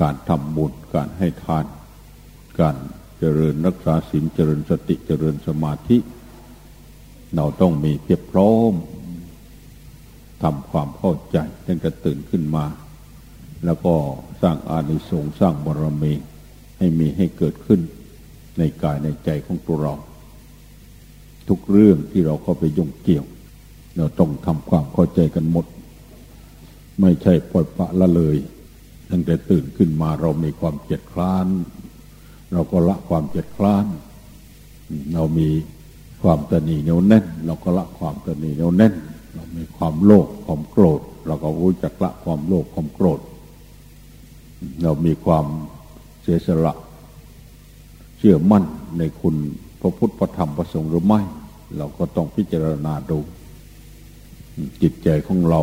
การทำบุญการให้ทาน การเจริญรักษาศีลเจริญสติเจริญสมาธิ เราต้องมีเพียบพร้อมทำความเข้าใจตั้งแต่ตื่นขึ้นมา แล้วก็สร้างอานิสงส์สร้างบารมี ให้มีให้เกิดขึ้นในกายในใจของตัวเรา ทุกเรื่องที่เราเข้าไปยุ่งเกี่ยว เราต้องทำความเข้าใจกันหมด ไม่ใช่ปล่อยปะละเลย ตั้งแต่ตื่นขึ้นมาเรามีความเจ็ดคลาน เราก็ละความเจ็ดคลาน เรามีความตนีเหนียวแน่น เราก็ละความตนีเหนียวแน่น เรามีความโลภความโกรธ เราก็รู้จักละความโลภความโกรธ เรามีความเสียสละ เชื่อมั่นในคุณพระพุทธพระธรรมพระสงฆ์หรือไม่ เราก็ต้องพิจารณาดู จิตใจของเรา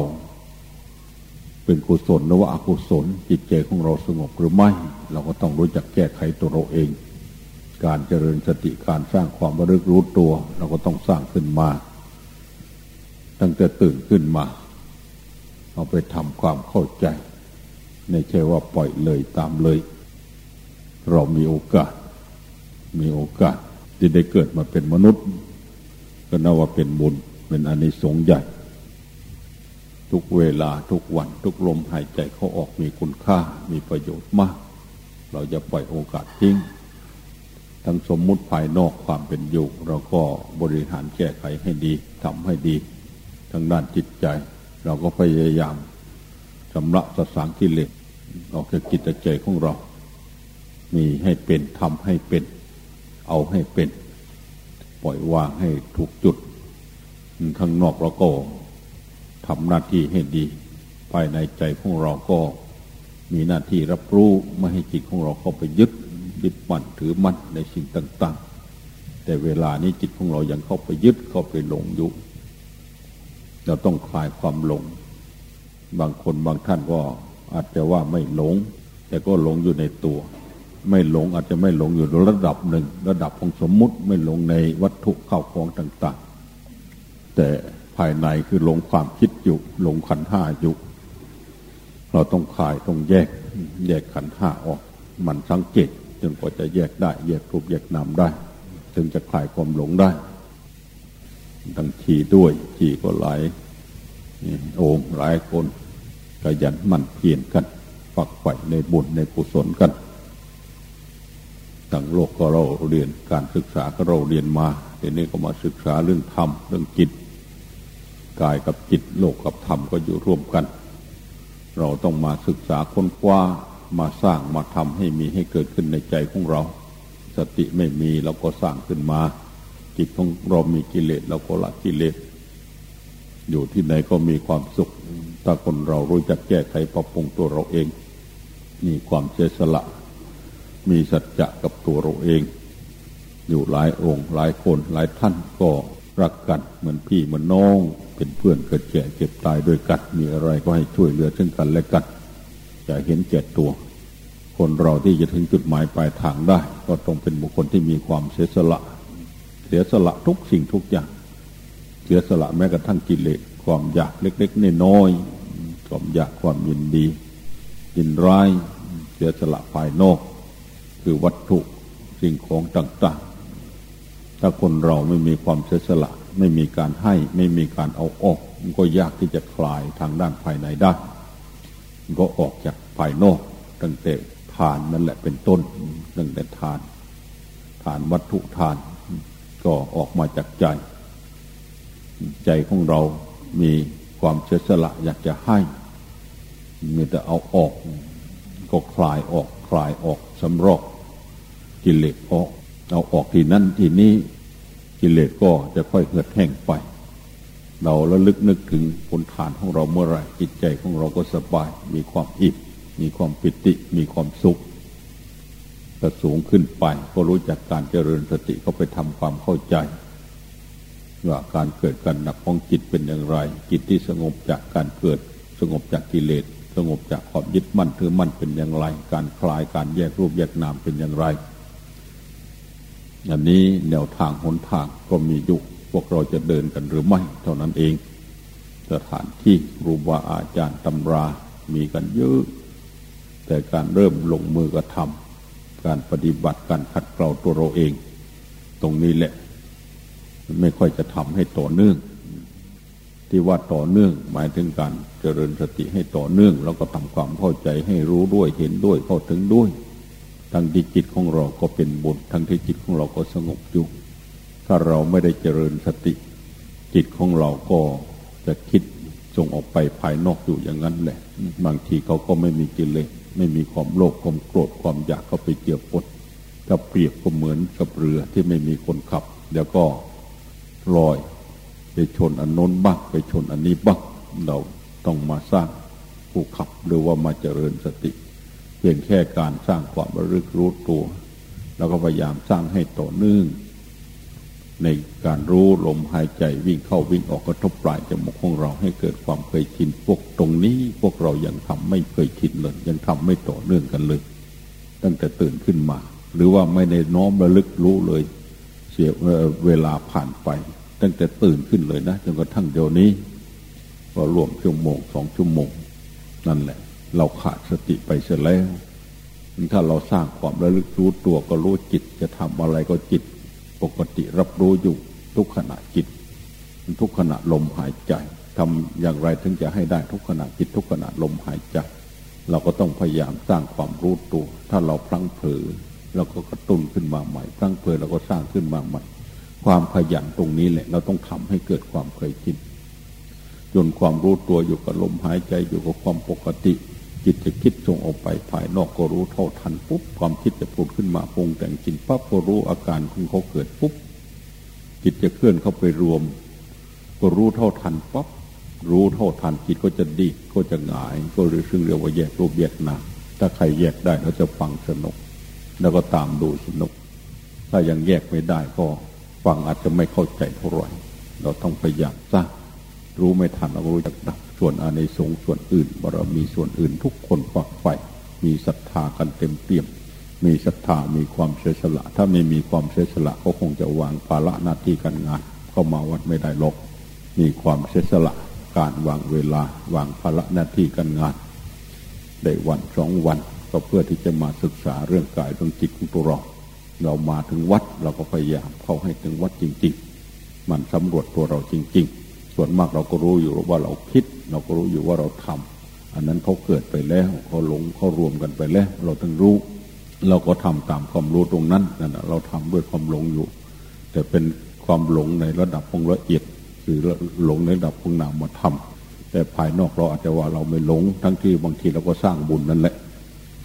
เป็นกุศลหรือว่าอกุศล จิตใจของเราสงบหรือไม่ เราก็ต้องรู้จักแก้ไขตัวเราเอง การเจริญสติการสร้างความระลึกรู้ตัว เราก็ต้องสร้างขึ้นมา ตั้งแต่ตื่นขึ้นมา เอาไปทำความเข้าใจไม่ใช่ว่าปล่อยเลยตามเลย เรามีโอกาส มีโอกาสที่ได้เกิดมาเป็นมนุษย์ ก็นับว่าเป็นบุญเป็นอนิสงส์ใหญ่ ทุกเวลาทุกวันทุกลมหายใจเขาออกมีคุณค่ามีประโยชน์มาก เราจะปล่อยโอกาสทิ้ง ทั้งสมมุติภายนอกความเป็นอยู่ เราก็บริหารแก้ไขให้ดีทำให้ดีทางด้านจิตใจ เราก็พยายามชำระสสางกิเลสออกจากจิตใจของเรา มีให้เป็นทำให้เป็น เอาให้เป็น ปล่อยวางให้ถูกจุดข้างนอกเราก็ ทำหน้าที่ให้ดี ภายในใจของเราก็มีหน้าที่รับรู้ไม่ให้จิตของเราเข้าไปยึดยึดมั่นถือมั่นในสิ่งต่างๆ แต่เวลานี้จิตของเรายังเข้าไปยึดเข้าไปหลงอยู่ เราต้องคลายความหลง บางคนบางท่านก็อาจจะว่าไม่หลง แต่ก็หลงอยู่ในตัว ไม่หลงอาจจะไม่หลงอยู่ระดับหนึ่ง ระดับของสมมุติไม่หลงในวัตถุเข้าของต่าง ๆ แต่ภายในคือหลงความคิด อยู่หลงขันห้าอยู่เราต้องคายต้องแยก แยกขันห้าออก มันสังเกตจนกว่าจะแยกได้ แยกรูปแยกนามได้ ถึงจะคลายความหลงได้ทั้งขี่ด้วยขี่ก็หลายโองหลายคนขยันมันเพียรกันฝักใฝ่ในบุญในกุศลกันทั้งโลกก็เราเรียนการศึกษาก็เราเรียนมาทีนี้ก็มาศึกษาเรื่องธรรมเรื่องจิต กายกับจิตโลกกับธรรมก็อยู่ร่วมกัน เราต้องมาศึกษาค้นคว้ามาสร้างมาทำให้มีให้เกิดขึ้นในใจของเรา สติไม่มีเราก็สร้างขึ้นมา จิตของเรามีกิเลสเราก็ละกิเลส อยู่ที่ไหนก็มีความสุขถ้าคนเรารู้จักแก้ไขปรับปรุงตัวเราเองมีความเสียสละ มีสัจจะกับตัวเราเอง อยู่หลายองค์หลายคนหลายท่านก็ รักกันเหมือนพี่เหมือนน้อง เป็นเพื่อนเกิดแก่เจ็บตายด้วยกันมีอะไรก็ให้ช่วยเหลือซึ่งกันและกันจะเห็นแก่ตัว คนเราที่จะถึงจุดหมายปลายทางได้ ก็ต้องเป็นบุคคลที่มีความเสียสละ เสียสละทุกสิ่งทุกอย่าง เสียสละแม้กระทั่งกิเลสความอยากเล็กๆน้อยๆความอยากความยินดี ยินร้าย เสียสละภายนอก คือวัตถุสิ่งของต่างๆ ถ้าคนเราไม่มีความเสียสละ ไม่มีการให้ไม่มีการเอาออก มันก็ยากที่จะคลายทางด้านภายในได้มันก็ออกจากภายนอก ตั้งแต่ทานนั่นแหละเป็นต้นตั้งแต่ทาน ทานวัตถุทาน ก็ออกมาจากใจ ใจของเรามีความเฉสละอยากจะให้มีแต่เอาออก ก็คลายออก คลายออกสำรอกกิเลสออก เอาออกที่นั่นที่นี้กิเลสก็จะค่อยเหือดแห้งไป เราระลึกนึกถึงผลฐานของเราเมื่อไรจิตใจของเราก็สบาย มีความอิ่มมีความปิติ มีความสุขถ้าสูงขึ้นไปก็รู้จักการเจริญสติก็ไปทำความเข้าใจ ว่าการเกิดการดับของจิตเป็นอย่างไร จิตที่สงบจากการเกิด สงบจากกิเลสสงบจากความยึดมั่นถือมั่นเป็นอย่างไร การคลายการแยกรูปแยกนามเป็นอย่างไร อันนี้แนวทางหนทางก็มีอยู่พวกเราจะเดินกันหรือไม่ เท่านั้นเอง สถานที่รูบาอาจารย์ตำรามีกันเยอะ แต่การเริ่มลงมือกระทำการปฏิบัติการขัดเกลาตัวเราเอง ตรงนี้แหละ ไม่ค่อยจะทำให้ต่อเนื่อง ที่ว่าต่อเนื่องหมายถึงการเจริญสติให้ต่อเนื่อง แล้วก็ทำความเข้าใจให้รู้ด้วยเห็นด้วยเข้าถึงด้วย ทั้งที่จิตของเราก็เป็นบุญทั้งที่จิตของเราก็สงบอยู่ถ้าเราไม่ได้เจริญสติ จิตของเราก็จะคิดส่งออกไปภายนอกอยู่อย่างนั้นแหละ บางทีเขาก็ไม่มีกิเลสไม่มีความโลภความโกรธความอยากเข้าไปเกี่ยวปดถ้าเปรียบก็เหมือนกับเรือที่ไม่มีคนขับเดี๋ยวก็ลอยไปชนอันโน้นบ้างไปชนอันนี้บ้างเราต้องมาสร้างผู้ขับหรือว่ามาเจริญสติ พียงแค่การสร้างความระลึกรู้ตัว แล้วก็พยายามสร้างให้ต่อเนื่อง ในการรู้ลมหายใจวิ่งเข้าวิ่งออกกระทบปลายจมูกของเราให้เกิดความเคยชินพวกตรงนี้พวกเรายังทำไม่เคยชินเลยยังทำไม่ต่อเนื่องกันเลย ตั้งแต่ตื่นขึ้นมา หรือว่าไม่ได้น้อมระลึกรู้เลย เสียเวลาผ่านไป ตั้งแต่ตื่นขึ้นเลยนะจนกระทั่งเดี๋ยวนี้ ก็รวมชั่วโมงสองชั่วโมงนั่นแหละ เราขาดสติไปเสียแล้วถ้าเราสร้างความระลึกรู้ตัวก็รู้จิต จะทำอะไรก็จิต ปกติรับรู้อยู่ทุกขณะจิต ทุกขณะลมหายใจทำอย่างไรถึงจะให้ได้ทุกขณะจิตทุกขณะลมหายใจ เราก็ต้องพยายามสร้างความรู้ตัว ถ้าเราพลั้งเผลอเราก็กระตุ้นขึ้นมาใหม่พลั้งเผลอเราก็สร้างขึ้นมาใหม่ ความขยันตรงนี้แหละเราต้องทำให้เกิดความเคยชินจนความรู้ตัวอยู่กับลมหายใจอยู่กับความปกติ จิตจะคิดส่งออกไปภายนอกก็รู้เท่าทันปุ๊บความคิดจะพูดขึ้นมาปรุงแต่งจิตปั๊บก็รู้อาการของเขาเกิดปุ๊บจิตจะเคลื่อนเข้าไปรวม ก็รู้เท่าทันปั๊บรู้เท่าทันจิตก็จะดีก็จะหงาย ก็เรียกซึ่งเรียกว่าแยกรูปแยกนามถ้าใครแยกได้เราจะฟังสนุก แล้วก็ตามดูสนุก ถ้ายังแยกไม่ได้ก็ฟังอาจจะไม่เข้าใจเท่าไหร่เราต้องพยายามสร้างรู้ไม่ทันเรารู้จักดับ ส่วนอานิสงส์ส่วนอื่นบารมีส่วนอื่นทุกคนฝักใฝ่มีศรัทธากันเต็มเปี่ยม มีศรัทธามีความเสียสละ ถ้าไม่มีความเสียสละก็คงจะวางภาระหน้าที่การงาน เข้ามาวัดไม่ได้หรอกมีความเสียสละการวางเวลาวางภาระหน้าที่การงานได้วันสองวันก็เพื่อที่จะมาศึกษาเรื่องกายเรื่องจิตของตัวเราเรามาถึงวัดเราก็พยายามเข้าให้ถึงวัดจริง ๆ มันสำรวจตัวเราจริง ๆ ส่วนมากเราก็รู้อยู่ว่าเราคิด เราก็รู้อยู่ว่าเราทำอันนั้นเขาเกิดไปแล้วเขาหลงเขารวมกันไปแล้ว เราต้องรู้ เราก็ทำตามความรู้ตรงนั้นนั่นเราทำด้วยความหลงอยู่ แต่เป็นความหลงในระดับของละเอียดคือหลงในระดับของนามธรรมแต่ภายนอกเราอาจจะว่าเราไม่หลง ทั้งที่บางทีเราก็สร้างบุญนั่นแหละ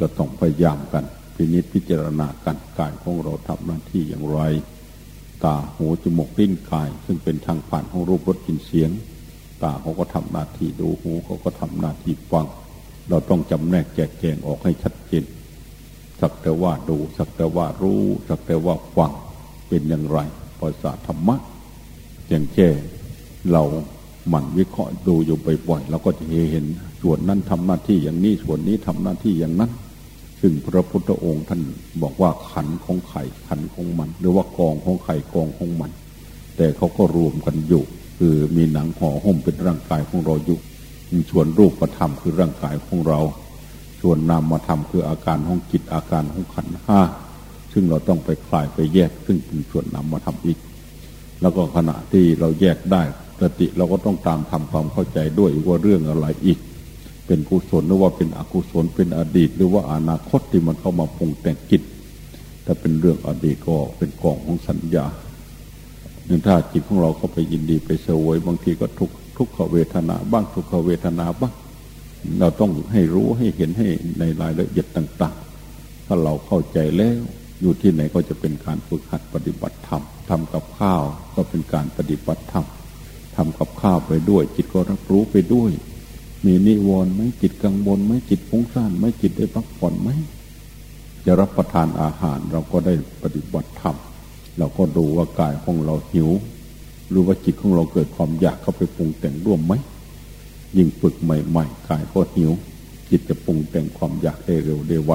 จะต้องพยายามกัน พินิจพิจารณากันกายของเราทำหน้าที่อย่างไร ตาหูจมูกลิ้นกาย ซึ่งเป็นทางผ่านของรูปรสกลิ่นเสียง ตาเขาก็ทำหน้าที่ดูหูเขาก็ทำหน้าที่ฟัง เราต้องจำแนกแจกแจงออกให้ชัดเจนสักแต่ว่าดูสักแต่ว่ารู้ สักแต่ว่าฟังเป็นอย่างไรภาษาธรรมะอย่างแค่เราหมั่นวิเคราะห์ดูอยู่บ่อยๆเราก็จะเห็นส่วนนั้นทำหน้าที่อย่างนี้ส่วนนี้ทำหน้าที่อย่างนั้น ซึ่งพระพุทธองค์ท่านบอกว่าขันของไข่ขันของมัน หรือว่ากองของไข่กองของมัน แต่เขาก็รวมกันอยู่ คือมีหนังห่อหุ้มเป็นร่างกายของเราอยู่ส่วนรูปธรรมคือร่างกายของเรา ส่วนนามธรรมคืออาการของจิตอาการของขันห้าซึ่งเราต้องไปคลายไปแยก ซึ่งเป็นส่วนนามธรรมอีก แล้วก็ขณะที่เราแยกได้สติเราก็ต้องตามทำความเข้าใจด้วยว่าเรื่องอะไรอีก เป็นกุศลหรือว่าเป็นอกุศลเป็นอดีต หรือว่าอนาคตที่มันเข้ามาปรุงแต่งจิตถ้าเป็นเรื่องอดีตก็เป็นกองของสัญญา หนึ่งถ้าจิตของเราเขาไปยินดีไปเสวยบางทีก็ทุกทุกขเวทนา บ้างทุกขเวทนาบ้าง เราต้องให้รู้ให้เห็นให้ในรายละเอียดต่าง ๆ ถ้าเราเข้าใจแล้ว อยู่ที่ไหนก็จะเป็นการฝึกหัดปฏิบัติธรรมทำกับข้าวก็เป็นการปฏิบัติธรรมทำกับข้าวไปด้วย จิตก็รับรู้ไปด้วย มีนิวรณ์ไหมจิตกังวลไหมจิตฟุ้งซ่านไหมจิตได้พักผ่อนไหมจะรับประทานอาหารเราก็ได้ปฏิบัติธรรม เราก็ดูว่ากายของเราหิว หรือว่าจิตของเราเกิดความอยากเข้าไปปรุงแต่งร่วมไหม ยิ่งฝึกใหม่ๆกายก็หิว จิตจะปรุงแต่งความอยากได้เร็วได้ไว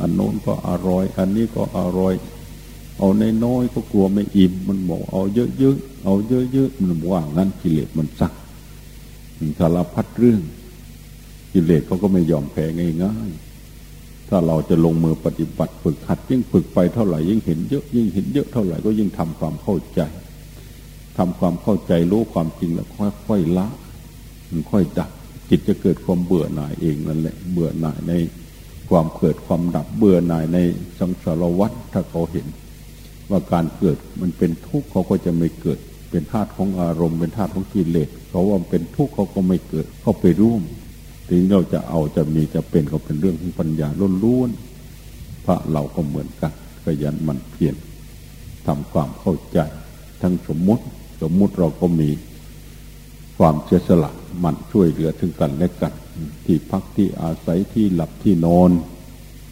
อันโน้นก็อร่อย อันนี้ก็อร่อย เอาในน้อยก็กลัวไม่อิ่มมันบอกเอาเยอะๆเอาเยอะๆมันว่างั้นกิเลสมันสักสารพัดเรื่องกิเลสเขาก็ไม่ยอมแพ้ง่าย ถ้าเราจะลงมือปฏิบัติฝึกหัดยิ่งฝึกไปเท่าไหร่ยิ่งเห็นเยอะยิ่งเห็นเยอะเท่าไหร่ก็ยิ่งทำความเข้าใจทำความเข้าใจรู้ความจริงแล้วค่อยๆละค่อยดับจิตจะเกิดความเบื่อหน่ายเองนั่นแหละเบื่อหน่ายในความเกิดความดับเบื่อหน่ายในสังสารวัฏถ้าเขาเห็น ว่าการเกิดมันเป็นทุกข์เขาก็จะไม่เกิด เป็นธาตุของอารมณ์เป็นธาตุของกิเลสเขาว่าเป็นทุกข์เขาก็ไม่เกิด เขาไปร่วม ถึงเราจะเอาจะมีจะเป็นก็เป็นเรื่องของปัญญาล้วนๆพระเราก็เหมือนกันขยันมันเพียรทำความเข้าใจ ทั้งสมมติสมมุติเราก็มีความเสียสละมันช่วยเหลือถึงกันและกัน ที่พักที่อาศัยที่หลับที่นอน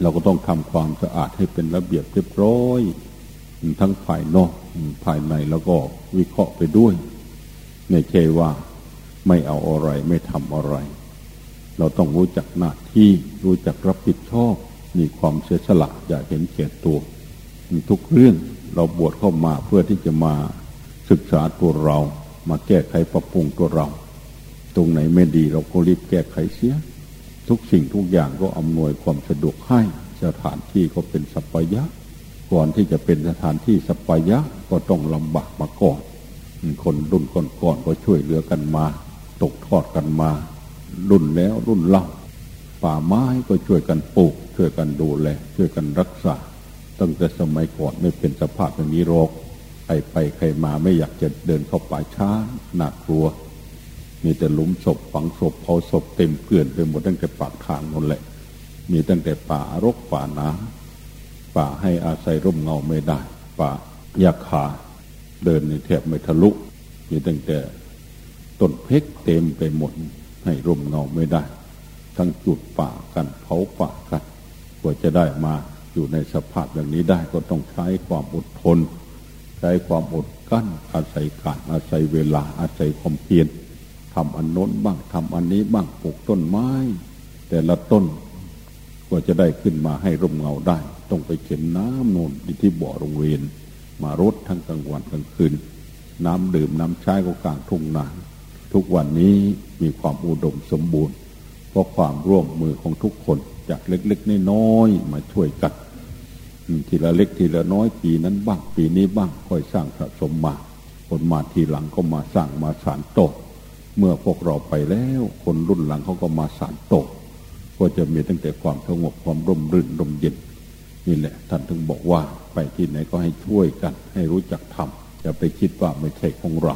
เราก็ต้องทำความสะอาดให้เป็นระเบียบเรียบร้อย ทั้งภายนอกภายในแล้วก็วิเคราะห์ไปด้วยไม่ใช่ว่าไม่เอาอะไรไม่ทำอะไร เราต้องรู้จักหน้าที่รู้จักรับผิดชอบมีความเสียสละอย่าเห็นแก่ตัวทุกเรื่องเราบวชเข้ามาเพื่อที่จะมาศึกษาตัวเรา มาแก้ไขปรับปรุงตัวเรา ตรงไหนไม่ดีเราก็รีบแก้ไขเสีย ทุกสิ่งทุกอย่างก็อำนวยความสะดวกให้สถานที่ก็เป็นสัพยะ ก่อนที่จะเป็นสถานที่สัพยะก็ต้องลำบากมาก่อน คนรุ่นก่อนๆก็ช่วยเหลือกันมา ตกทอดกันมา รุ่นแล้วรุ่นเล่า ป่าไม้ก็ช่วยกันปลูก ช่วยกันดูแลช่วยกันรักษา ตั้งแต่สมัยก่อนไม่เป็นสภาพอย่างนี้หรอกใครไปใครมาไม่อยากจะเดินเข้าป่าช้าหนักกลัว มีแต่หลุมศพฝังศพเผาศพเต็มเกลื่อนไปหมดตั้งแต่ปากทางหมดแหละ มีตั้งแต่ป่ารกป่านาป่าให้อาศัยร่มเงาไม่ได้ ป่ายาคาเดินในแถบไม่ทะลุ มีตั้งแต่ต้นเพกเต็มไปหมด ให้ร่มเงาไม่ได้ ทั้งจุดป่ากันเผาป่ากันกว่าจะได้มาอยู่ในสภาพอย่างนี้ได้ก็ต้องใช้ความอดทน ใช้ความอดกั้น อาศัยการอาศัยเวลาอาศัยความเพียรทำอันโน้นบ้างทำอันนี้บ้างปลูกต้นไม้ แต่ละต้นก็จะได้ขึ้นมาให้ร่มเงาได้ ต้องไปเข็นน้ำโนนที่บ่อโรงเรียนมารดทั้งกลางวันกลางคืน น้ำดื่มน้ำใช้ก็กลางทุ่งนา ทุกวันนี้มีความอุดมสมบูรณ์ เพราะความร่วมมือของทุกคนจากเล็กๆน้อยๆมาช่วยกันทีละเล็กทีละน้อยปีนั้นบ้างปีนี้บ้างค่อยสร้างสะสมมาคนมาทีหลังก็มาสร้างมาสานโตเมื่อพวกเราไปแล้ว คนรุ่นหลังเขาก็มาสานโตก็จะมีตั้งแต่ความสงบความร่มรื่นร่มเย็นนี่แหละท่านถึงบอกว่าไปที่ไหนก็ให้ช่วยกัน ให้รู้จักทำอย่าไปคิดว่าไม่ใช่ของเรา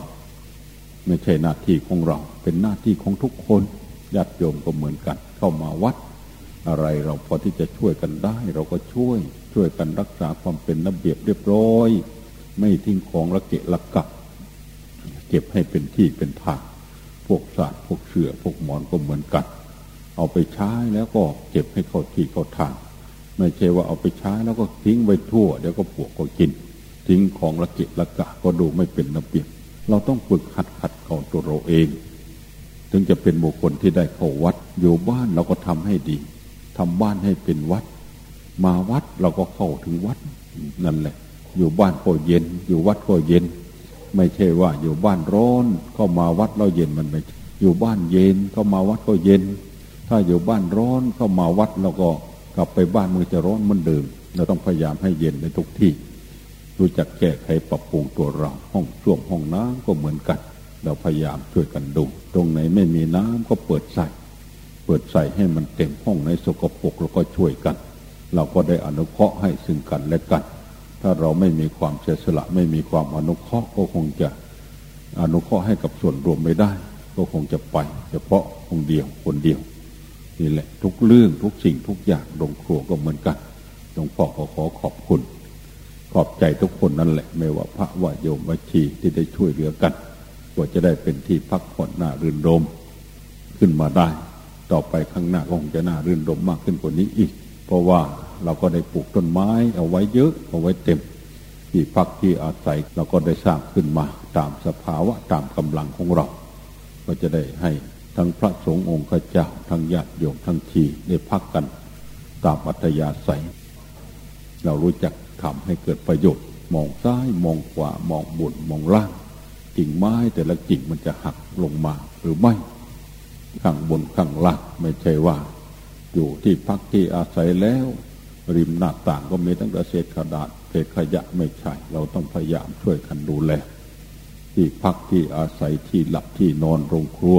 ไม่ใช่หน้าที่ของเรา เป็นหน้าที่ของทุกคนญาติโยมก็เหมือนกัน เข้ามาวัด อะไรเราพอที่จะช่วยกันได้ เราก็ช่วย ช่วยกันรักษาความเป็นระเบียบเรียบร้อย ไม่ทิ้งของระเกะระกะเก็บให้เป็นที่เป็นทางพวกศาสตร์พวกเสือพวกหมอนก็เหมือนกัน เอาไปใช้แล้วก็เก็บให้เข้าที่เข้าทางไม่ใช่ว่าเอาไปใช้แล้วก็ทิ้งไว้ทั่ว เดี๋ยวก็ปวกก็กิน ทิ้งของระเกะระกะก็ดูไม่เป็นระเบียบ เราต้องฝึกหัดขัดเข่าตัวเราเอง ถึงจะเป็นบุคคลที่ได้เข้าวัด อยู่บ้านเราก็ทำให้ดีทำบ้านให้เป็นวัด มาวัดเราก็เข้าถึงวัดนั่นแหละ อยู่บ้านก็เย็น อยู่วัดก็เย็น ไม่ใช่ว่าอยู่บ้านร้อนเข้ามาวัดเราเย็นมันไม่อยู่บ้านเย็นเข้ามาวัดก็เย็น ถ้าอยู่บ้านร้อนเข้ามาวัดเราก็กลับไปบ้านมือจะร้อนเหมือนเดิมเราต้องพยายามให้เย็นในทุกที่ รู้จักแก้ไขปรับปรุงตัวเรา ห้องช่วงห้องน้ำก็เหมือนกัน เราพยายามช่วยกันดู ตรงไหนไม่มีน้ำก็เปิดใส่ เปิดใส่ให้มันเต็มห้องในสกปรกเราก็ช่วยกัน เราก็ได้อนุเคราะห์ให้ซึ่งกันและกัน ถ้าเราไม่มีความเสียสละไม่มีความอนุเคราะห์ก็คงจะอนุเคราะห์ให้กับส่วนรวมไม่ได้ ก็คงจะไป เฉพาะคนเดียวคนเดียวนี่แหละทุกเรื่องทุกสิ่งทุกอย่างลงครัวก็เหมือนกันหลวงพ่อขอขอขอบคุณ ขอบใจทุกคนนั่นแหละ ไม่ว่าพระว่าโยมว่าชีที่ได้ช่วยเหลือกันกว่าจะได้เป็นที่พักผ่อนหน้ารื่นรมขึ้นมาได้ ต่อไปข้างหน้าคงจะน่ารื่นรมมากขึ้นกว่านี้อีก เพราะว่าเราก็ได้ปลูกต้นไม้เอาไว้เยอะเอาไว้เต็ม ที่พักที่อาศัยเราก็ได้สร้างขึ้นมาตามสภาวะตามกำลังของเรา ก็จะได้ให้ทั้งพระสงฆ์องค์ข้าเจ้าทั้งญาติโยมทั้งทีได้พักกัน ตามอัตยาศัย เรารู้จัก ทำให้เกิดประโยชน์ มองซ้ายมองขวามองบนมองล่างกิ่งไม้แต่ละกิ่งมันจะหักลงมาหรือไม่ข้างบนข้างล่างไม่ใช่ว่า อยู่ที่พักที่อาศัยแล้ว ริมหน้าต่างก็มีตั้งแต่เศษกระดาษเศษขยะไม่ใช่ เราต้องพยายามช่วยกันดูแลที่พักที่อาศัยที่หลับที่นอนโรงครัว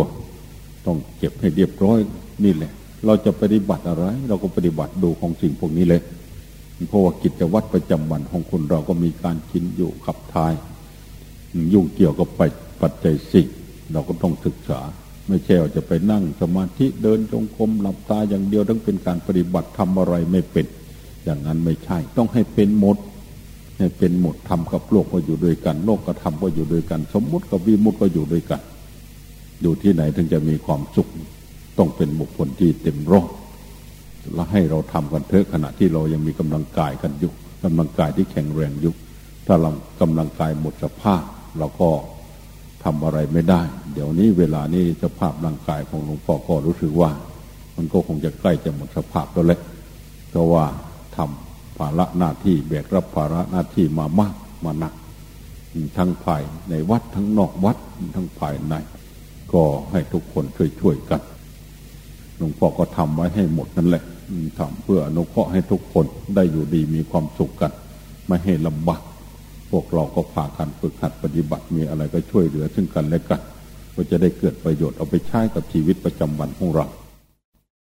ต้องเก็บให้เรียบร้อยนี่แหละ เราจะปฏิบัติอะไร เราก็ปฏิบัติดูของสิ่งพวกนี้เลย เพราะว่ากิจวัตรประจำวันของคนเราก็มีการกินอยู่ขับทาย ยุ่งเกี่ยวกับปัจจัยสิ่งเราก็ต้องศึกษา ไม่ใช่ว่าจะไปนั่งสมาธิเดินจงกรมหลับตาอย่างเดียวต้องเป็นการปฏิบัติทำอะไรไม่เป็น อย่างนั้นไม่ใช่ ต้องให้เป็นหมดให้เป็นหมดทำกับโลกก็อยู่ด้วยกัน โลกก็ทำก็อยู่ด้วยกัน สมมุติกับวิมุติก็อยู่ด้วยกัน อยู่ที่ไหนถึงจะมีความสุข ต้องเป็นบุคคลที่เต็มร้อง แล้วให้เราทำกันเถอะขณะที่เรายังมีกำลังกายกันอยู่กำลังกายที่แข็งแรงอยู่ถ้าเรากำลังกายหมดสภาพเราก็ทำอะไรไม่ได้ เดี๋ยวนี้เวลานี้สภาพร่างกายของหลวงพ่อก็รู้สึกว่า มันก็คงจะใกล้จะหมดสภาพแล้วแหละเพราะว่าทำภาระหน้าที่แบกรับภาระหน้าที่มามากมาหนักทั้งภายในวัดทั้งนอกวัดทั้งภายใน ก็ให้ทุกคนช่วยๆกันหลวงพ่อก็ทำไว้ให้หมดนั่นแหละ ทำเพื่ออนุเคราะห์ให้ทุกคนได้อยู่ดีมีความสุขกัน ไม่ให้ลำบากพวกเราก็พากันฝึกหัดปฏิบัติมีอะไรก็ช่วยเหลือซึ่งกันและกันก็จะได้เกิดประโยชน์เอาไปใช้กับชีวิตประจำวันของเรา